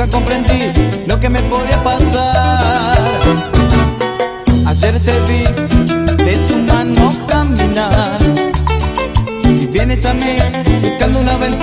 nunca comprendí lo que me podía pasar. Ayer te vi de su mano caminar y vienes a mí buscando una aventura.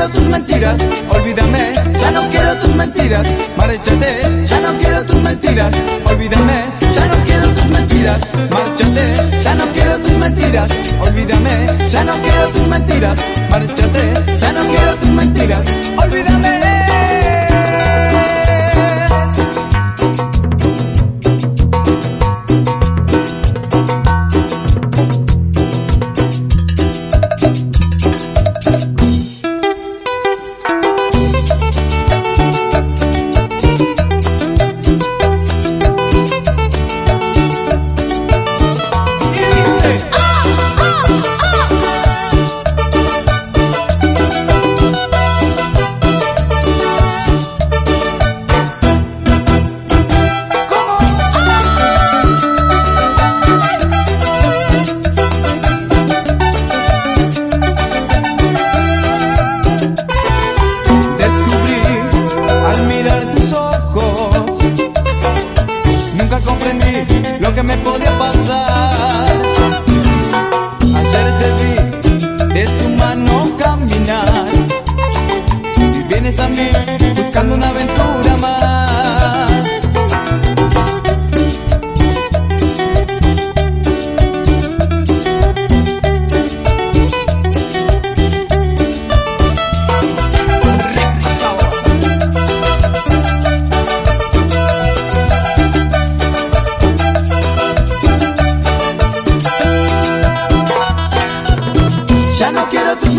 Quiero tus mentiras, olvídame, ya no quiero tus mentiras, márchate, ya no quiero tus mentiras, olvídame, ya no quiero tus mentiras, márchate, ya no quiero tus mentiras, olvídame, ya no quiero tus mentiras, márchate, que me podía pasar.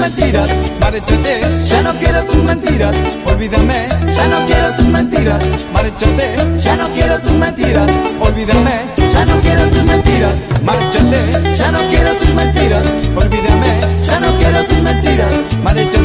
mentiras, márchate, ya no quiero tus mentiras, olvídame, ya no quiero tus mentiras, márchate, ya no quiero tus mentiras, olvídame, ya no quiero tus mentiras, márchate, ya no quiero tus mentiras, olvídame, ya no quiero tus mentiras, márchate.